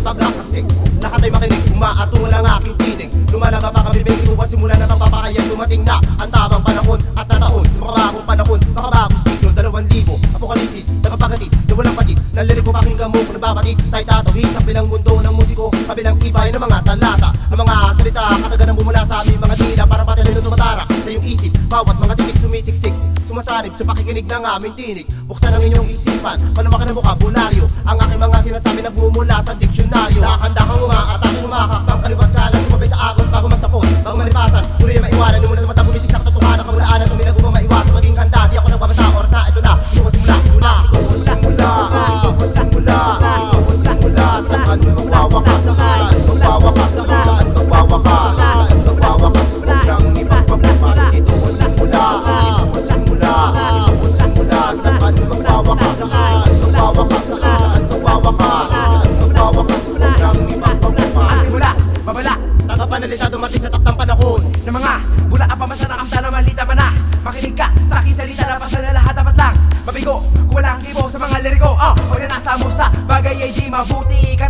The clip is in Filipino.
pagkakasik Nakatay makinig, umaatungal ang aking tinig. Lumalaga pa kami bigay ko simula na pagpapakayag Dumating na ang tamang panahon at nataon Sa mga makabagong panahon, makabagong siglo, dalawang libo. Apokalipsis, nakapagatid, na walang patid. Nalirik ko pakinggan mo kung nababatid Tayo tatawid sa bilang mundo ng musiko. Kabilang ibay ng mga talata Ng mga salita, kataga kataganan bumula sa aming mga dila Para pati lalo tumatara sa iyong isip. Bawat mga titik sumisiksik Sumasanib sa pakikinig ng aming tinig. Buksan ang inyong isipan, palawakan ang vokabularyo Bago malipasan, muli ay maiwanan Nung muna naman gumisik sa katotohanan Kamulaan at tuminag upang maiwasan Maging handa, di ako nagbabasa Oras na ito na, ito ang simula Simula, ito ang simula Ito ang simula Ito ang simula Saan magwawakas Saan ng mga Bula ka pa man sa nakamta na malita man na? Makinig ka sa aking salita na basta na lahat dapat lang Mabigo, kung wala kang kibo sa mga liriko Oh, pag nasa mo sa bagay ay di mabuti ka